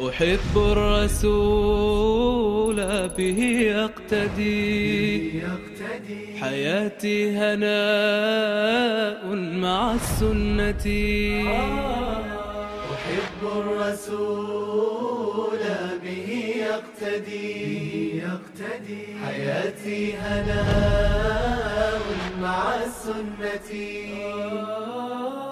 أحب الرسول به يقتدي حياتي هناء مع السنة. أحب الرسول به يقتدي حياتي هناء مع السنة.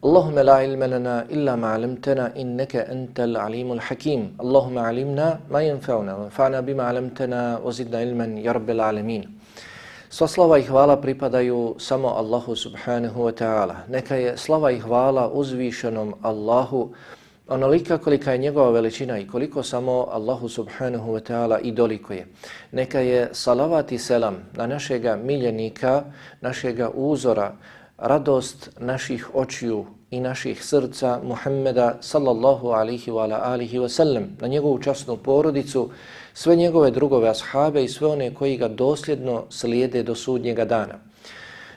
اللهم لا علم لنا إلا ما علمتنا إنك أنت العليم الحكيم اللهم علمنا ما ينفعنا وانفعنا بما علمتنا وزدنا علما يا رب العالمين Sva slava i hvala pripadaju samo Allahu subhanahu wa ta'ala. Neka je slava i hvala uzvišenom Allahu onolika kolika je njegova veličina i koliko samo Allahu subhanahu wa ta'ala i doliko je. Neka je salavat i selam na našega miljenika, našega uzora, radost naših očiju i naših srca Muhammeda sallallahu alihi wa alihi wa sallam, na njegovu časnu porodicu, sve njegove drugove ashabe i sve one koji ga dosljedno slijede do sudnjega dana.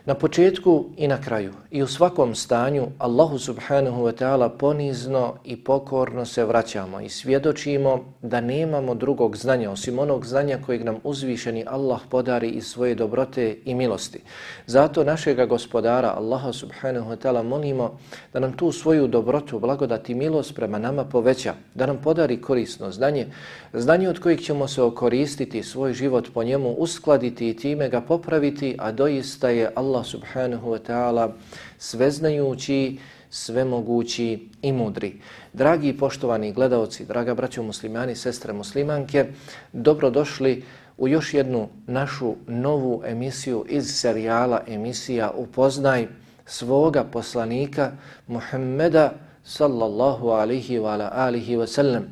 Na početku i na kraju i u svakom stanju Allahu subhanahu wa ta'ala ponizno i pokorno se vraćamo i svjedočimo da nemamo drugog znanja osim onog znanja kojeg nam uzvišeni Allah podari iz svoje dobrote i milosti. Zato našega gospodara Allaha subhanahu wa ta'ala molimo da nam tu svoju dobrotu, blagodat i milost prema nama poveća, da nam podari korisno znanje, znanje od kojeg ćemo se okoristiti, svoj život po njemu uskladiti i time ga popraviti, a doista je Allah Allah subhanahu wa ta'ala sveznajući, svemogući i mudri. Dragi i poštovani gledalci, draga braćo muslimani, sestre muslimanke, dobrodošli u još jednu našu novu emisiju iz serijala emisija Upoznaj svoga poslanika Muhammeda sallallahu alihi wa alihi wa sallam.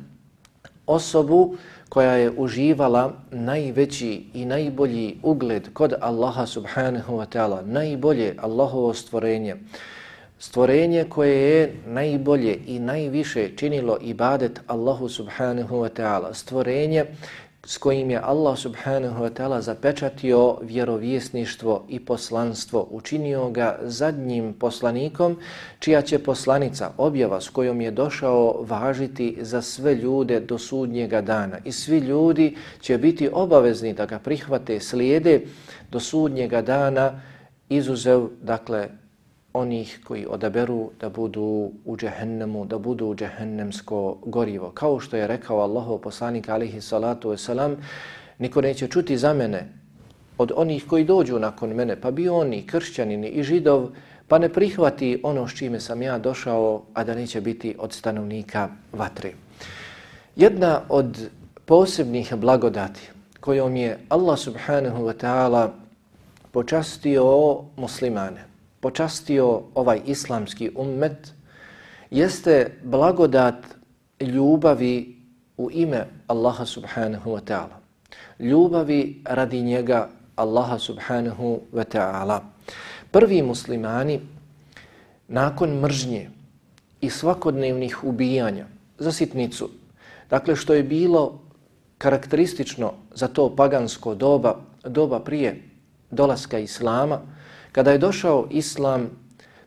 Osobu koja je uživala najveći i najbolji ugled kod Allaha subhanahu wa ta'ala, najbolje Allahovo stvorenje, stvorenje koje je najbolje i najviše činilo ibadet Allahu subhanahu wa ta'ala, stvorenje s kojim je Allah subhanahu wa ta'ala zapečatio vjerovjesništvo i poslanstvo, učinio ga zadnjim poslanikom, čija će poslanica, objava s kojom je došao važiti za sve ljude do sudnjega dana. I svi ljudi će biti obavezni da ga prihvate slijede do sudnjega dana, izuzev, dakle, onih koji odaberu da budu u džehennemu, da budu u džehennemsko gorivo. Kao što je rekao Allahov poslanik alihi salatu wasalam, niko neće čuti za mene od onih koji dođu nakon mene, pa bi oni kršćanini i židov, pa ne prihvati ono s čime sam ja došao, a da neće biti od stanovnika vatre. Jedna od posebnih blagodati kojom je Allah subhanahu wa ta'ala počastio muslimane, počastio ovaj islamski ummet jeste blagodat ljubavi u ime Allaha subhanahu wa ta'ala. Ljubavi radi njega Allaha subhanahu wa ta'ala. Prvi muslimani nakon mržnje i svakodnevnih ubijanja za sitnicu, dakle što je bilo karakteristično za to pagansko doba, doba prije dolaska Islama, Kada je došao islam,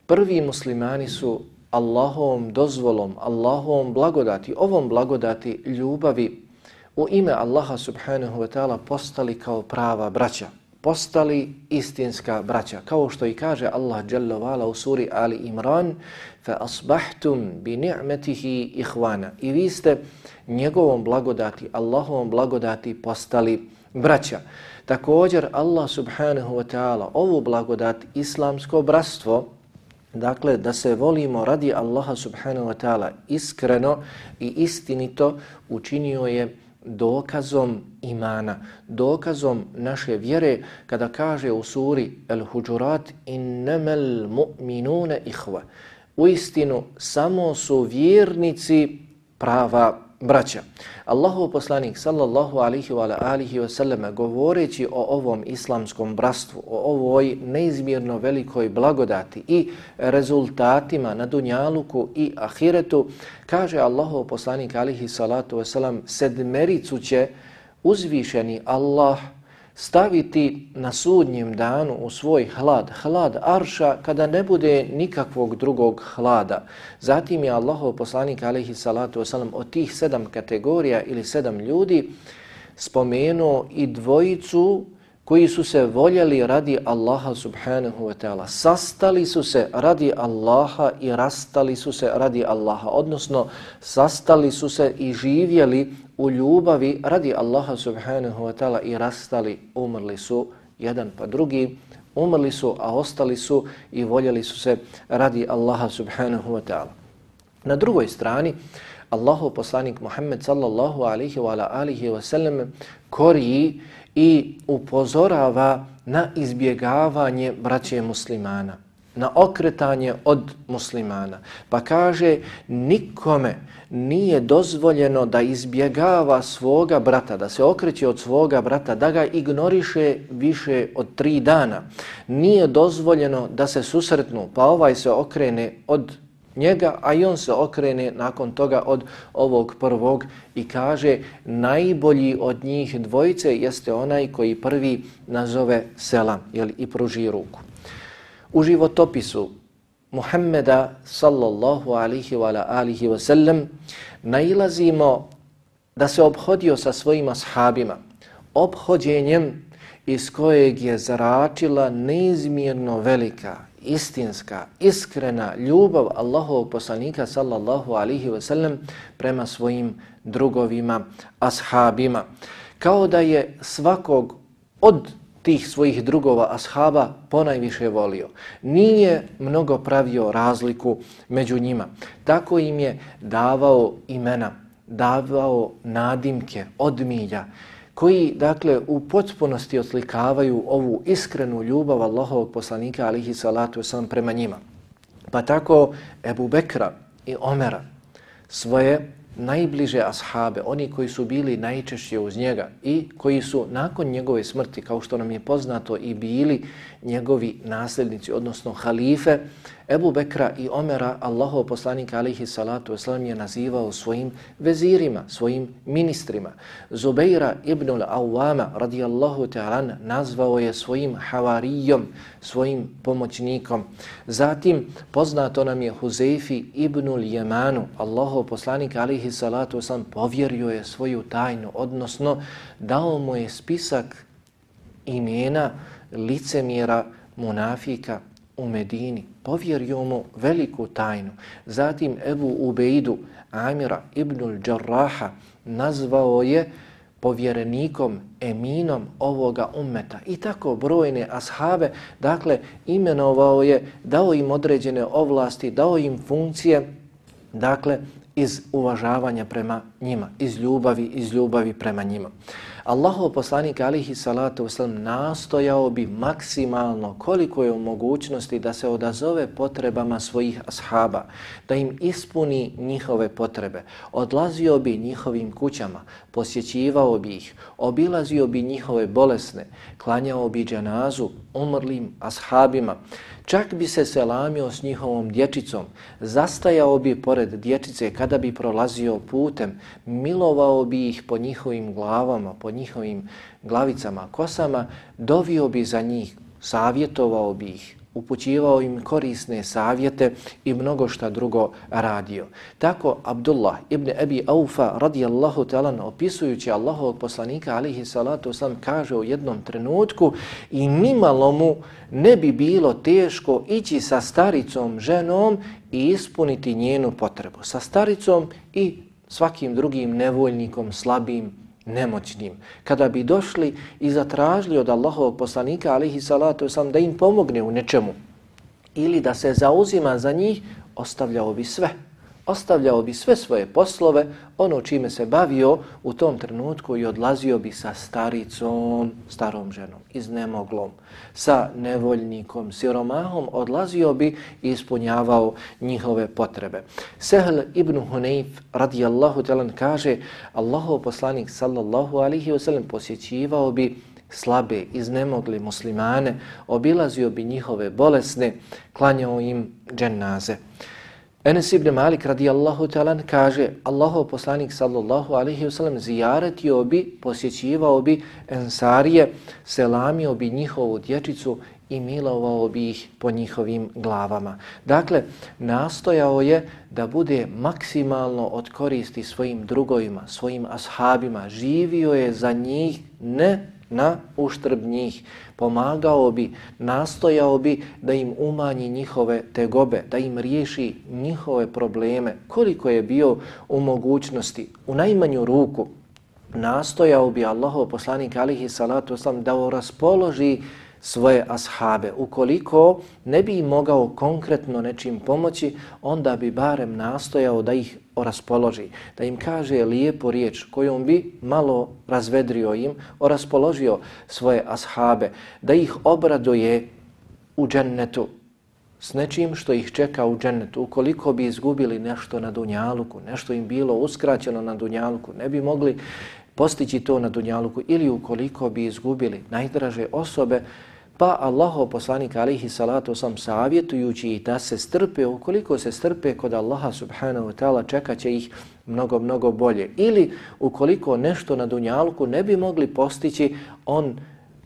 prvi muslimani su Allahovom dozvolom, Allahovom blagodati, ovom blagodati ljubavi u ime Allaha subhanahu wa ta'ala postali kao prava braća, postali istinska braća. Kao što i kaže Allah Jalla vala u suri Ali Imran, fa asbahtum bi. I vi ste njegovom blagodati, Allahovom blagodati postali braća. Također Allah subhanahu wa ta'ala ovu blagodat islamsko bratstvo Dakle, da se volimo radi Allaha subhanahu wa ta'ala iskreno i istinito učinio je dokazom imana, dokazom naše vjere kada kaže u suri Al-Hujurat innamal mu'minuna ihva. U istinu samo su vjernici prava braća. Allahov poslanik sallallahu alihi wa alihi wa sallame govoreći o ovom islamskom brastvu, o ovoj neizmjerno velikoj blagodati i rezultatima na dunjaluku i ahiretu, kaže Allahov poslanik alihi salatu wa sallam sedmericu će uzvišeni Allah staviti na sudnjem danu u svoj hlad, hlad arša, kada ne bude nikakvog drugog hlada. Zatim je Allahov poslanik alaihi salatu wasalam od tih sedam kategorija ili sedam ljudi spomenuo i dvojicu koji su se voljeli radi Allaha subhanahu wa ta'ala. Sastali su se radi Allaha i rastali su se radi Allaha. Odnosno, sastali su se i živjeli u ljubavi radi Allaha subhanahu wa ta'ala i rastali, umrli su jedan pa drugi, umrli su, a ostali su i voljeli su se radi Allaha subhanahu wa ta'ala. Na drugoj strani, Allahu poslanik Muhammed sallallahu alihi wa alihi wa sallam koriji i upozorava na izbjegavanje braće muslimana, na okretanje od muslimana. Pa kaže, nikome nije dozvoljeno da izbjegava svoga brata, da se okreće od svoga brata, da ga ignoriše više od tri dana. Nije dozvoljeno da se susretnu, pa ovaj se okrene od njega, a i on se okrene nakon toga od ovog prvog i kaže najbolji od njih dvojice jeste onaj koji prvi nazove selam jel, i pruži ruku. U životopisu Muhammeda sallallahu alihi wa alihi wa sallam nailazimo da se obhodio sa svojima ashabima obhođenjem iz kojeg je zaračila neizmjerno velika istinska, iskrena ljubav Allahovog poslanika sallallahu alihi wasallam prema svojim drugovima, ashabima. Kao da je svakog od tih svojih drugova ashaba ponajviše volio. Nije mnogo pravio razliku među njima. Tako im je davao imena, davao nadimke, odmilja, koji dakle u potpunosti oslikavaju ovu iskrenu ljubav Allahovog poslanika alihi salatu sam prema njima. Pa tako Ebu Bekra i Omera svoje najbliže ashabe, oni koji su bili najčešće uz njega i koji su nakon njegove smrti, kao što nam je poznato, i bili njegovi nasljednici, odnosno halife, Ebu Bekra i Omera, Allahov poslanik alihi salatu wasalam je nazivao svojim vezirima, svojim ministrima. Zubeira ibn al-Awwama radijallahu ta'ala nazvao je svojim havarijom, svojim pomoćnikom. Zatim poznato nam je Huzeifi ibn al-Jemanu, Allahov poslanik alihi salatu wasalam povjerio je svoju tajnu, odnosno dao mu je spisak imena licemjera munafika u Medini povjerio mu veliku tajnu. Zatim Ebu Ubeidu Amira ibnul Đarraha nazvao je povjerenikom, eminom ovoga ummeta. I tako brojne ashabe, dakle, imenovao je, dao im određene ovlasti, dao im funkcije, dakle, iz uvažavanja prema njima, iz ljubavi, iz ljubavi prema njima. Allahov poslanik alihi salatu wasalam nastojao bi maksimalno koliko je u mogućnosti da se odazove potrebama svojih ashaba, da im ispuni njihove potrebe. Odlazio bi njihovim kućama, posjećivao bi ih, obilazio bi njihove bolesne, klanjao bi džanazu umrlim ashabima, Čak bi se selamio s njihovom dječicom, zastajao bi pored dječice kada bi prolazio putem, milovao bi ih po njihovim glavama, po njihovim glavicama, kosama, dovio bi za njih, savjetovao bi ih, upućivao im korisne savjete i mnogo šta drugo radio. Tako Abdullah ibn Abi Aufa radijallahu ta'ala opisujući Allahovog poslanika alihi salatu sam kaže u jednom trenutku i nimalo mu ne bi bilo teško ići sa staricom ženom i ispuniti njenu potrebu. Sa staricom i svakim drugim nevoljnikom, slabim, nemoćnim. Kada bi došli i zatražili od Allahovog poslanika, alihi salatu sam, da im pomogne u nečemu ili da se zauzima za njih, ostavljao bi sve ostavljao bi sve svoje poslove, ono čime se bavio u tom trenutku i odlazio bi sa staricom, starom ženom, iznemoglom, sa nevoljnikom, siromahom, odlazio bi i ispunjavao njihove potrebe. Sehl ibn Hunayf radijallahu talan kaže, Allahov poslanik sallallahu alihi wasallam posjećivao bi slabe, iznemogli muslimane, obilazio bi njihove bolesne, klanjao im džennaze. Enes ibn Malik radijallahu talan kaže Allahov poslanik sallallahu alaihi wasallam zijaretio bi, posjećivao bi ensarije, selamio bi njihovu dječicu i milovao bi ih po njihovim glavama. Dakle, nastojao je da bude maksimalno od koristi svojim drugovima, svojim ashabima. Živio je za njih ne na uštrb njih. Pomagao bi, nastojao bi da im umanji njihove tegobe, da im riješi njihove probleme. Koliko je bio u mogućnosti, u najmanju ruku, nastojao bi Allahov poslanik alihi salatu oslam da raspoloži svoje ashabe. Ukoliko ne bi mogao konkretno nečim pomoći, onda bi barem nastojao da ih oraspoloži, da im kaže lijepo riječ kojom bi malo razvedrio im, oraspoložio svoje ashabe, da ih obraduje u džennetu s nečim što ih čeka u džennetu. Ukoliko bi izgubili nešto na dunjaluku, nešto im bilo uskraćeno na dunjaluku, ne bi mogli postići to na dunjaluku ili ukoliko bi izgubili najdraže osobe, Pa Allaho poslanik alihi salatu sam savjetujući da se strpe, ukoliko se strpe kod Allaha subhanahu wa ta'ala čekat će ih mnogo, mnogo bolje. Ili ukoliko nešto na dunjalku ne bi mogli postići, on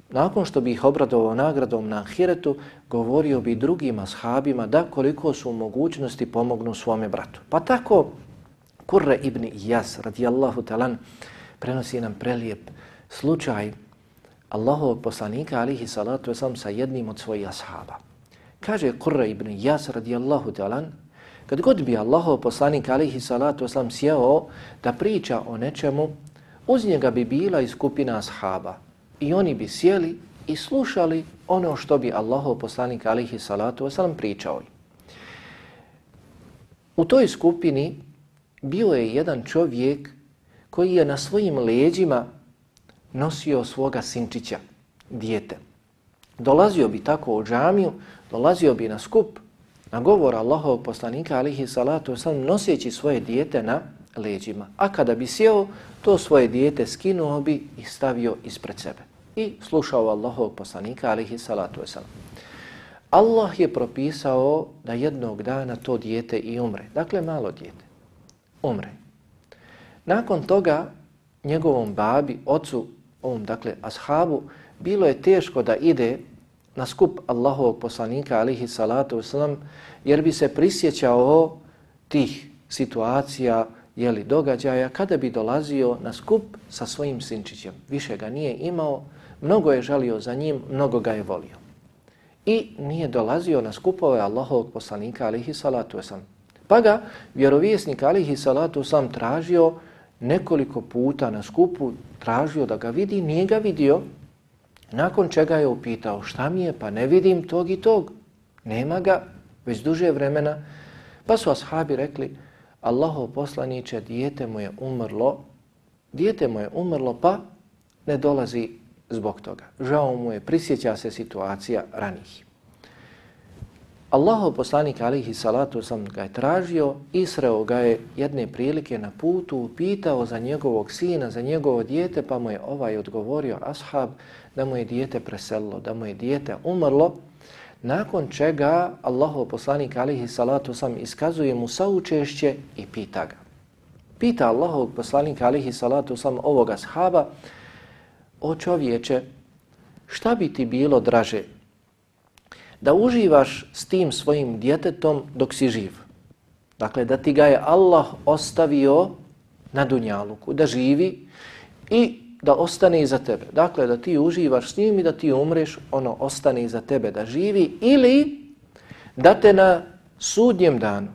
nakon što bi ih obradovao nagradom na ahiretu, govorio bi drugim ashabima da koliko su mogućnosti pomognu svome bratu. Pa tako Kurre ibn Iyas radijallahu talan prenosi nam prelijep slučaj Allahovog poslanika alihi salatu wasalam sa jednim od svojih ashaba. Kaže Qurra ibn Jas radijallahu talan, kad god bi Allahov poslanik alihi salatu wasalam sjeo da priča o nečemu, uz njega bi bila i skupina ashaba. I oni bi sjeli i slušali ono što bi Allahov poslanik alihi salatu wasalam pričao. U toj skupini bio je jedan čovjek koji je na svojim leđima nosio svoga sinčića, dijete. Dolazio bi tako u džamiju, dolazio bi na skup, na govor Allahov poslanika alihi salatu wasalam, noseći svoje dijete na leđima. A kada bi sjeo, to svoje dijete skinuo bi i stavio ispred sebe. I slušao Allahov poslanika alihi salatu wasalam. Allah je propisao da jednog dana to dijete i umre. Dakle, malo dijete. Umre. Nakon toga, njegovom babi, ocu ovom, dakle, ashabu, bilo je teško da ide na skup Allahovog poslanika, alihi salatu wasalam, jer bi se prisjećao tih situacija, jeli, događaja, kada bi dolazio na skup sa svojim sinčićem. Više ga nije imao, mnogo je žalio za njim, mnogo ga je volio. I nije dolazio na skupove Allahovog poslanika, alihi salatu wasalam. Pa ga vjerovjesnik, alihi salatu wasalam, tražio nekoliko puta na skupu tražio da ga vidi, nije ga vidio, nakon čega je upitao šta mi je, pa ne vidim tog i tog, nema ga već duže vremena, pa su ashabi rekli, Allahov poslaniće, dijete mu je umrlo, dijete mu je umrlo, pa ne dolazi zbog toga. Žao mu je, prisjeća se situacija ranih. Allahov poslanik alihi salatu sam ga je tražio, Israo ga je jedne prilike na putu, pitao za njegovog sina, za njegovo dijete, pa mu je ovaj odgovorio ashab da mu je dijete preselilo, da mu je dijete umrlo, nakon čega Allahov poslanik alihi salatu sam iskazuje mu saučešće i pita ga. Pita Allahov poslanik alihi salatu sam ovoga ashaba, o čovječe, šta bi ti bilo draže da uživaš s tim svojim djetetom dok si živ. Dakle, da ti ga je Allah ostavio na dunjaluku, da živi i da ostane iza tebe. Dakle, da ti uživaš s njim i da ti umreš, ono ostane iza tebe da živi ili da te na sudnjem danu,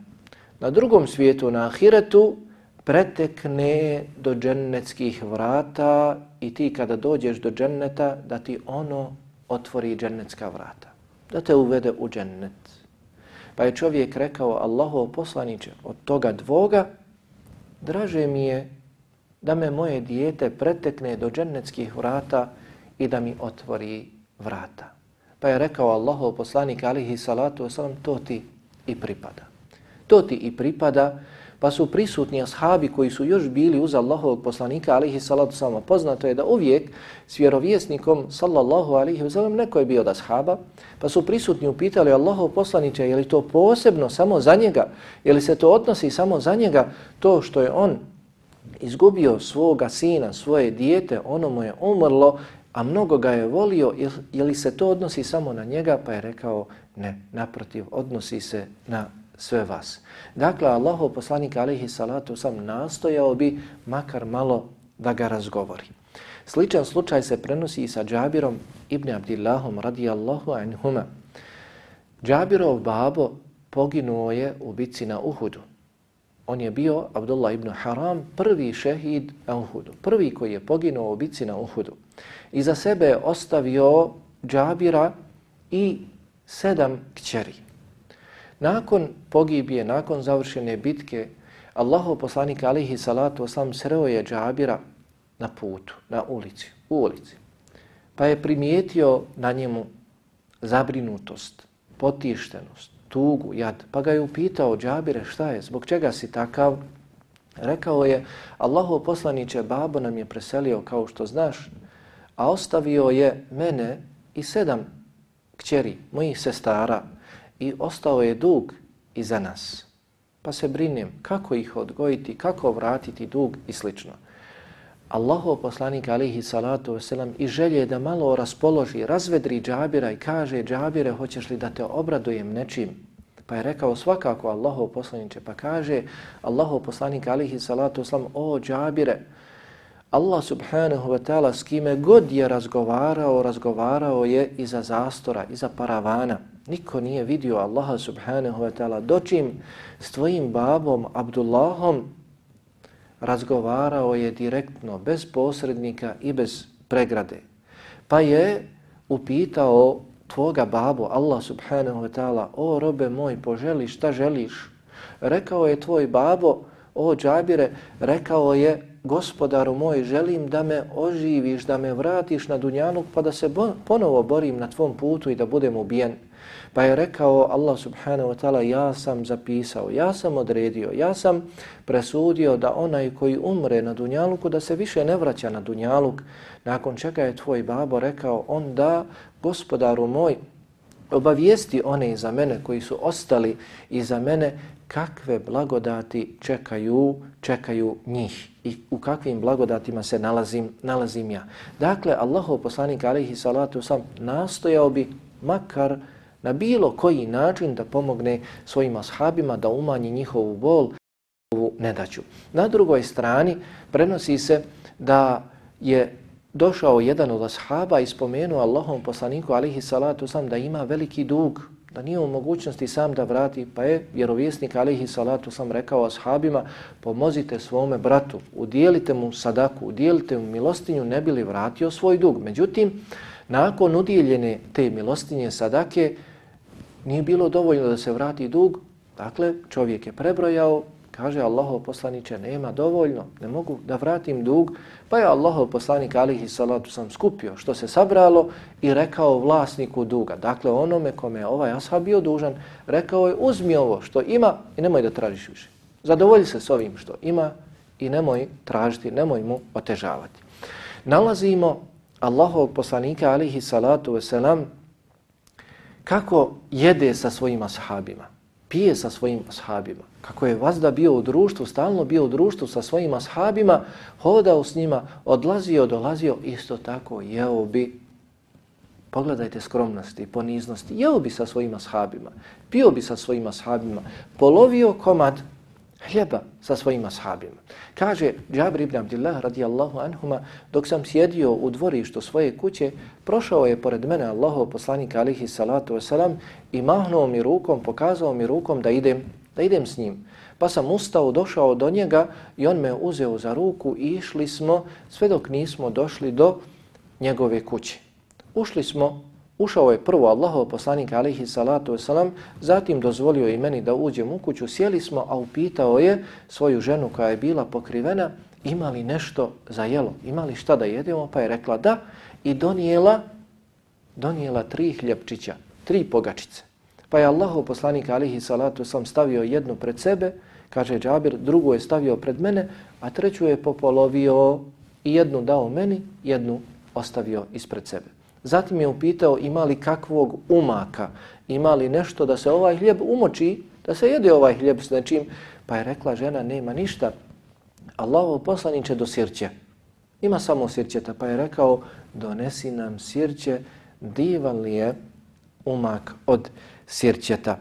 na drugom svijetu, na ahiretu, pretekne do džennetskih vrata i ti kada dođeš do dženneta, da ti ono otvori džennetska vrata. Da te uvede u džennet. Pa je čovjek rekao, Allahov poslaniće, od toga dvoga, draže mi je da me moje dijete pretekne do džennetskih vrata i da mi otvori vrata. Pa je rekao Allahov poslanik alihi salatu wasalam, to ti i pripada. To ti i pripada, pa su prisutni ashabi koji su još bili uz Allahovog poslanika alihi salatu wasalam. Poznato je da uvijek s vjerovjesnikom sallallahu alihi wasalam neko je bio od ashaba, pa su prisutni upitali Allahov poslanića je li to posebno samo za njega, je li se to odnosi samo za njega, to što je on izgubio svoga sina, svoje dijete, ono mu je umrlo, a mnogo ga je volio, je li se to odnosi samo na njega? Pa je rekao, ne, naprotiv, odnosi se na sve vas. Dakle, Allahov poslanik alaihi salatu sam nastojao bi makar malo da ga razgovori. Sličan slučaj se prenosi i sa Džabirom ibn Abdillahom radijallahu anhuma. Džabirov babo poginuo je u bici na Uhudu. On je bio, Abdullah ibn Haram, prvi šehid na Uhudu. Prvi koji je poginuo u bici na Uhudu. I za sebe je ostavio Džabira i sedam kćeri. Nakon pogibije, nakon završene bitke, Allahov poslanik alihi salatu oslam sreo je Džabira na putu, na ulici, u ulici. Pa je primijetio na njemu zabrinutost, potištenost, tugu, jad. Pa ga je upitao, Džabire, šta je, zbog čega si takav? Rekao je, Allahov poslaniće, babo nam je preselio, kao što znaš, a ostavio je mene i sedam kćeri, mojih sestara, i ostao je dug iza nas. Pa se brinem kako ih odgojiti, kako vratiti dug i slično. Allahu poslanik alihi salatu wasalam i želje da malo raspoloži, razvedri Džabira i kaže Džabire, hoćeš li da te obradujem nečim? Pa je rekao svakako Allahu poslaniče, pa kaže Allahu poslanik alihi salatu wasalam, o Džabire, Allah subhanahu wa ta'ala s kime god je razgovarao, razgovarao je iza zastora, iza paravana. Niko nije vidio Allaha subhanahu wa ta'ala dočim s tvojim babom Abdullahom razgovarao je direktno, bez posrednika i bez pregrade. Pa je upitao tvoga babu, Allah subhanahu wa ta'ala, o robe moj, poželi šta želiš? Rekao je tvoj babo, o džabire, rekao je, gospodaru moj, želim da me oživiš, da me vratiš na dunjanuk, pa da se ponovo borim na tvom putu i da budem ubijen. Pa je rekao Allah subhanahu wa ta'ala, ja sam zapisao, ja sam odredio, ja sam presudio da onaj koji umre na dunjaluku, da se više ne vraća na dunjaluk. Nakon čega je tvoj babo rekao, onda gospodaru moj, obavijesti one iza mene koji su ostali iza mene, kakve blagodati čekaju, čekaju njih i u kakvim blagodatima se nalazim, nalazim ja. Dakle, Allahov poslanik alaihi salatu sam nastojao bi makar na bilo koji način da pomogne svojim ashabima da umanji njihovu bol, njihovu nedaću. Na drugoj strani prenosi se da je došao jedan od ashaba i spomenuo Allahom poslaniku alihi salatu sam da ima veliki dug, da nije u mogućnosti sam da vrati, pa je vjerovjesnik alihi salatu sam rekao ashabima, pomozite svome bratu, udijelite mu sadaku, udijelite mu milostinju, ne bili vratio svoj dug. Međutim, nakon udjeljene te milostinje sadake, nije bilo dovoljno da se vrati dug, dakle čovjek je prebrojao, kaže Allahov poslaniče, nema dovoljno, ne mogu da vratim dug, pa je Allahov poslanik alihi salatu sam skupio što se sabralo i rekao vlasniku duga. Dakle, onome kome je ovaj ashab bio dužan, rekao je uzmi ovo što ima i nemoj da tražiš više. Zadovolji se s ovim što ima i nemoj tražiti, nemoj mu otežavati. Nalazimo Allahov poslanika alihi salatu wasalam kako jede sa svojim ashabima, pije sa svojim ashabima, kako je vazda bio u društvu, stalno bio u društvu sa svojim ashabima, hodao s njima, odlazio, dolazio, isto tako jeo bi Pogledajte skromnosti i poniznosti. Jeo bi sa svojim ashabima, pio bi sa svojim ashabima, polovio komad hljeba sa svojima sahabima. Kaže Džabir ibn Abdillah radijallahu anhuma, dok sam sjedio u dvorištu svoje kuće, prošao je pored mene Allahov poslanik alihi salatu wasalam i mahnuo mi rukom, pokazao mi rukom da idem, da idem s njim. Pa sam ustao, došao do njega i on me uzeo za ruku i išli smo sve dok nismo došli do njegove kuće. Ušli smo, ušao je prvo Allahov poslanik alaihi salatu wasalam, zatim dozvolio i meni da uđem u kuću, sjeli smo, a upitao je svoju ženu koja je bila pokrivena, ima li nešto za jelo, ima li šta da jedemo, pa je rekla da i donijela, donijela tri hljepčića, tri pogačice. Pa je Allahov poslanik alihi salatu sam stavio jednu pred sebe, kaže Džabir, drugu je stavio pred mene, a treću je popolovio i jednu dao meni, jednu ostavio ispred sebe. Zatim je upitao ima li kakvog umaka, ima li nešto da se ovaj hljeb umoči, da se jede ovaj hljeb s nečim, pa je rekla žena nema ništa, Allahov poslaniće do sirće. Ima samo sirćeta, pa je rekao donesi nam sirće, divan li je umak od sirćeta.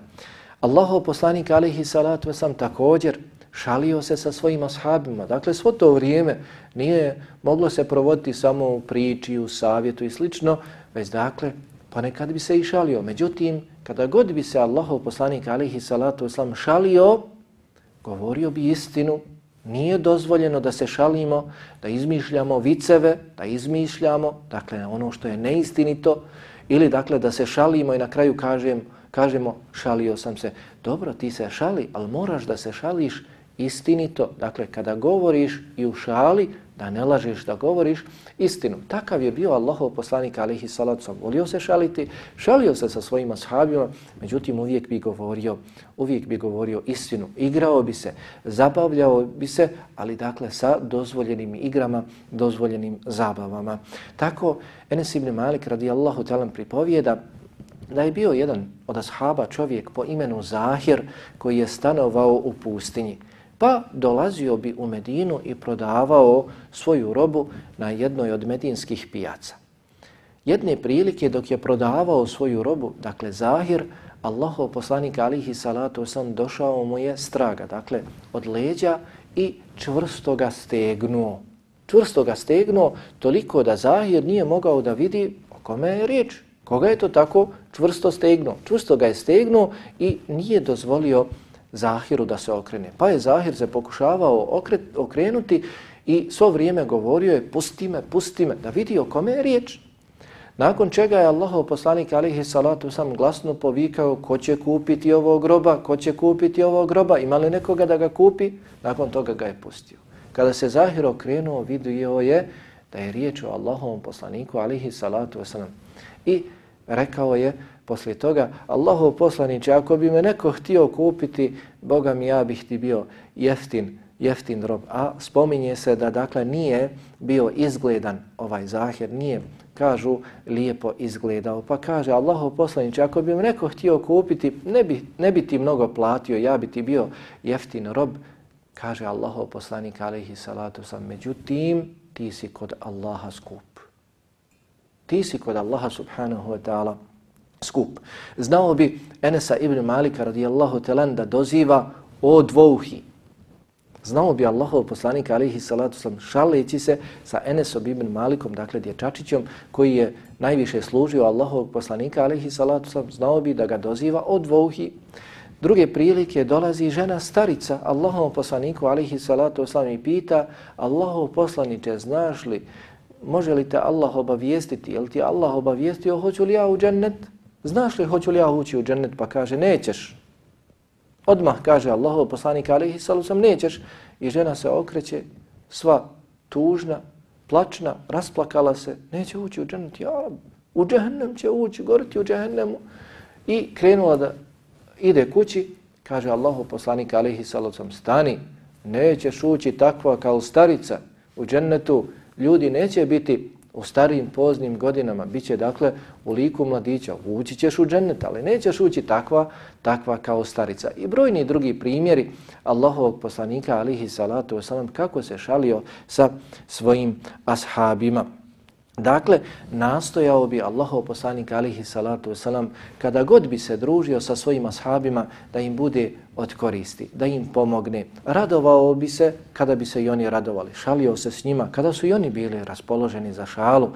Allahov poslanik alihi salatu sam također šalio se sa svojim ashabima. Dakle, svo to vrijeme nije moglo se provoditi samo u priči, u savjetu i slično, već dakle, ponekad bi se i šalio. Međutim, kada god bi se Allahov poslanik alihi salatu islam šalio, govorio bi istinu, nije dozvoljeno da se šalimo, da izmišljamo viceve, da izmišljamo, dakle, ono što je neistinito, ili dakle da se šalimo i na kraju kažem, kažemo šalio sam se. Dobro, ti se šali, ali moraš da se šališ istinito. Dakle, kada govoriš i u šali, da ne lažeš da govoriš istinu. Takav je bio Allahov poslanik alihi salacom. Volio se šaliti, šalio se sa svojim ashabima, međutim uvijek bi govorio, uvijek bi govorio istinu. Igrao bi se, zabavljao bi se, ali dakle sa dozvoljenim igrama, dozvoljenim zabavama. Tako Enes ibn Malik radijallahu talan pripovijeda da je bio jedan od ashaba čovjek po imenu Zahir koji je stanovao u pustinji. Pa dolazio bi u Medinu i prodavao svoju robu na jednoj od medinskih pijaca. Jedne prilike dok je prodavao svoju robu, dakle Zahir, Allahov poslanik alihi salatu sam došao mu je straga, dakle od leđa i čvrsto ga stegnuo. Čvrsto ga stegnuo toliko da Zahir nije mogao da vidi o kome je riječ. Koga je to tako čvrsto stegnuo? Čvrsto ga je stegnuo i nije dozvolio Zahiru da se okrene. Pa je Zahir se pokušavao okret, okrenuti i svo vrijeme govorio je pusti me, pusti me, da vidi o kome je riječ. Nakon čega je Allahov poslanik alihi salatu sam glasno povikao ko će kupiti ovo groba, ko će kupiti ovo groba, ima li nekoga da ga kupi? Nakon toga ga je pustio. Kada se Zahir okrenuo, vidio je da je riječ o Allahovom poslaniku alihi salatu wasalam. I rekao je, poslije toga, Allahov poslaniće, ako bi me neko htio kupiti, Boga mi ja bih ti bio jeftin, jeftin rob. A spominje se da dakle nije bio izgledan ovaj zahir, nije, kažu, lijepo izgledao. Pa kaže, Allahov poslaniće, ako bi me neko htio kupiti, ne bi, ne bi ti mnogo platio, ja bi ti bio jeftin rob. Kaže Allahov poslanik, alaihi salatu sam, međutim, ti si kod Allaha skup. Ti si kod Allaha subhanahu wa ta'ala skup. Znao bi Enesa ibn Malika radijallahu talan da doziva o dvouhi. Znao bi Allahov poslanika alihi salatu sam šaleći se sa Enesom ibn Malikom, dakle dječačićom koji je najviše služio Allahovog poslanika alihi salatu sam, znao bi da ga doziva o dvouhi. Druge prilike dolazi žena starica Allahov poslaniku alihi salatu sam i pita Allahov poslaniče znaš li može li te Allah obavijestiti, jel ti Allah obavijestio hoću li ja u džennet? Znaš li hoću li ja ući u džennet? Pa kaže, nećeš. Odmah kaže Allah, poslanik alihi salusam, nećeš. I žena se okreće, sva tužna, plačna, rasplakala se, neće ući u džennet. Ja, u džennem će ući, goriti u džennemu. I krenula da ide kući, kaže Allah, poslanik alihi salusam, stani, nećeš ući takva kao starica u džennetu, ljudi neće biti u starijim poznim godinama, bit će dakle u liku mladića, ući ćeš u džennet, ali nećeš ući takva, takva kao starica. I brojni drugi primjeri Allahovog poslanika alihi salatu wasalam kako se šalio sa svojim ashabima. Dakle, nastojao bi Allahov poslanik alihi salatu wasalam kada god bi se družio sa svojim ashabima da im bude od koristi, da im pomogne. Radovao bi se kada bi se i oni radovali, šalio se s njima kada su i oni bili raspoloženi za šalu.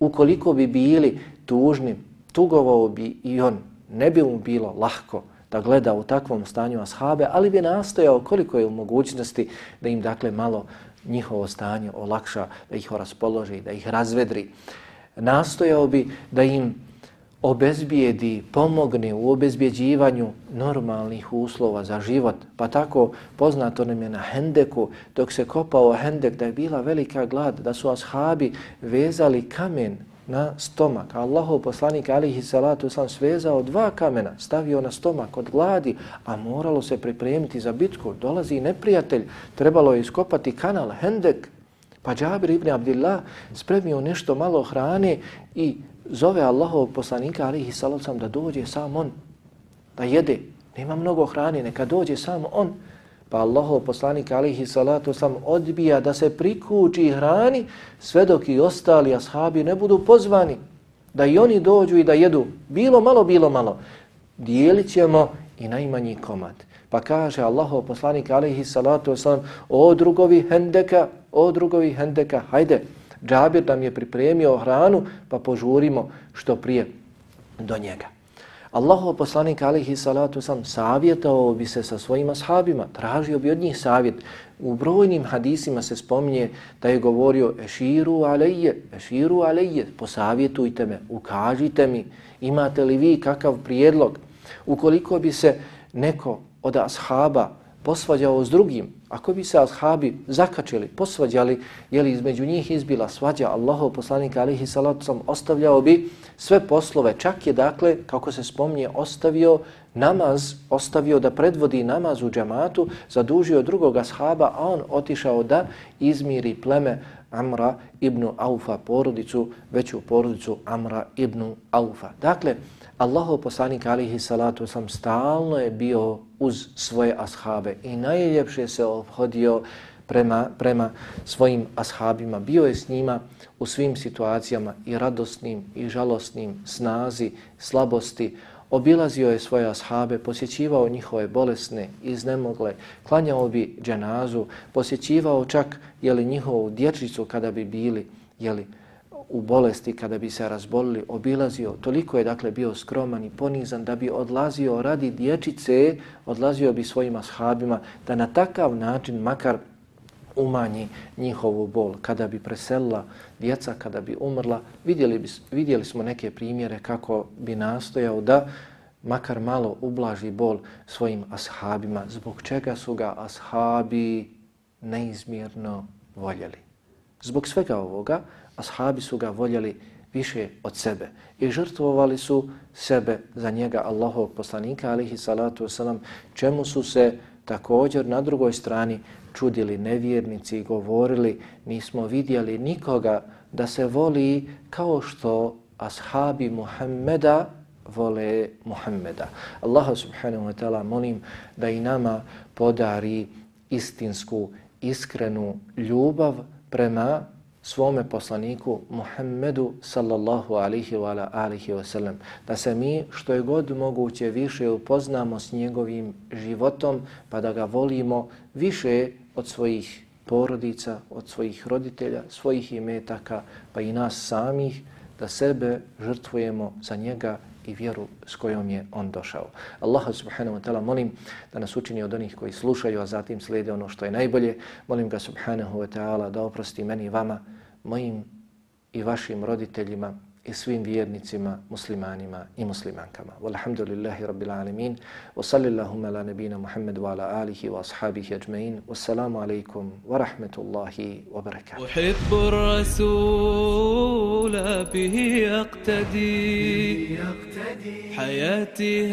Ukoliko bi bili tužni, tugovao bi i on, ne bi mu bilo lahko da gleda u takvom stanju ashabe, ali bi nastojao koliko je u mogućnosti da im dakle malo njihovo stanje olakša, da ih raspoloži, da ih razvedri. Nastojao bi da im obezbijedi, pomogne u obezbjeđivanju normalnih uslova za život. Pa tako poznato nam je na Hendeku, dok se kopao Hendek, da je bila velika glad, da su ashabi vezali kamen na stomak. Allahov poslanik alihi salatu islam svezao dva kamena, stavio na stomak od gladi, a moralo se pripremiti za bitku. Dolazi neprijatelj, trebalo je iskopati kanal, hendek. Pa Džabir ibn Abdillah spremio nešto malo hrane i zove Allahov poslanika alihi salatu da dođe sam on, da jede. Nema mnogo hrane, neka dođe sam on. Pa Allahov poslanik alihi salatu sam odbija da se prikući hrani sve dok i ostali ashabi ne budu pozvani da i oni dođu i da jedu. Bilo malo, bilo malo. Dijelit ćemo i najmanji komad. Pa kaže Allahov poslanik alihi salatu sam o drugovi hendeka, o drugovi hendeka, hajde. Džabir nam je pripremio hranu pa požurimo što prije do njega. Allahov poslanik alihi salatu sam savjetao bi se sa svojim ashabima, tražio bi od njih savjet. U brojnim hadisima se spominje da je govorio eširu alejje, eširu alejje, posavjetujte me, ukažite mi, imate li vi kakav prijedlog. Ukoliko bi se neko od ashaba posvađao s drugim, ako bi se ashabi zakačili, posvađali, je li između njih izbila svađa, Allahov poslanik alihi salatu sam ostavljao bi sve poslove, čak je dakle, kako se spomnije, ostavio namaz, ostavio da predvodi namaz u džamatu, zadužio drugog ashaba, a on otišao da izmiri pleme Amra ibn Aufa, porodicu, veću porodicu Amra ibn Aufa. Dakle, Allahov poslanik alihi salatu sam stalno je bio uz svoje ashabe i najljepše se obhodio prema, prema svojim ashabima. Bio je s njima u svim situacijama i radosnim i žalosnim, snazi, slabosti. Obilazio je svoje ashabe, posjećivao njihove bolesne, iznemogle, klanjao bi dženazu, posjećivao čak jeli, njihovu dječicu kada bi bili jeli, u bolesti kada bi se razbolili, obilazio, toliko je dakle bio skroman i ponizan da bi odlazio radi dječice, odlazio bi svojim ashabima da na takav način makar umanji njihovu bol. Kada bi preselila djeca, kada bi umrla, vidjeli, bi, vidjeli smo neke primjere kako bi nastojao da makar malo ublaži bol svojim ashabima, zbog čega su ga ashabi neizmjerno voljeli. Zbog svega ovoga, ashabi su ga voljeli više od sebe i žrtvovali su sebe za njega Allahov poslanika alihi salatu wasalam, čemu su se također na drugoj strani čudili nevjernici i govorili nismo vidjeli nikoga da se voli kao što ashabi Muhammeda vole Muhammeda. Allah subhanahu wa ta'ala molim da i nama podari istinsku, iskrenu ljubav prema svome poslaniku Muhammedu sallallahu alihi wa ala alihi wa sallam. Da se mi što je god moguće više upoznamo s njegovim životom pa da ga volimo više od svojih porodica, od svojih roditelja, svojih imetaka pa i nas samih da sebe žrtvujemo za njega i vjeru s kojom je on došao. Allah subhanahu wa ta'ala molim da nas učini od onih koji slušaju, a zatim slijede ono što je najbolje. Molim ga subhanahu wa ta'ala da oprosti meni i vama, mojim i vašim roditeljima i svim vjernicima, muslimanima i muslimankama. Walhamdulillahi rabbil alamin. Wa sallillahumma ala nabina Muhammad wa ala alihi wa ashabihi ajma'in. Wassalamu alaikum wa rahmetullahi wa barakatuh. أحب الرسول به يقتدي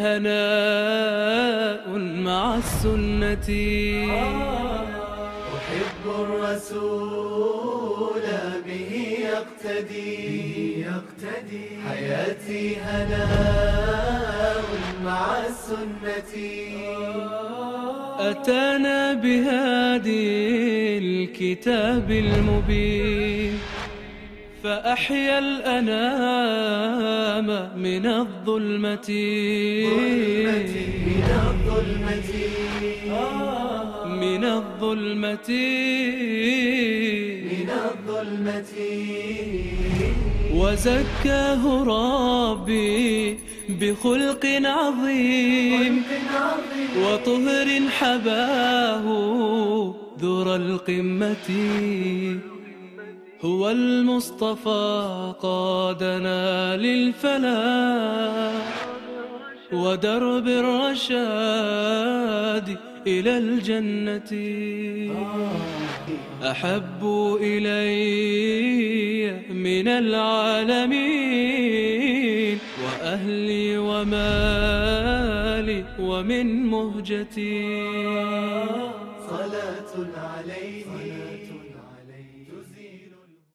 هناء مع السنة أحب الرسول به يقتدي يقتدي حياتي هناء مع السنة. أتانا بهادي الكتاب المبين فأحيا الأنام من الظلمة من الظلمة. من الظلمة. من الظلمة. وزكاه ربي بخلق عظيم وطهر حباه ذر القمة. هو المصطفى قادنا للفلاح ودرب الرشاد إلى الجنة. أحب إلي من العالمين وأهلي ومالي ومن مهجتي. صلاة عليه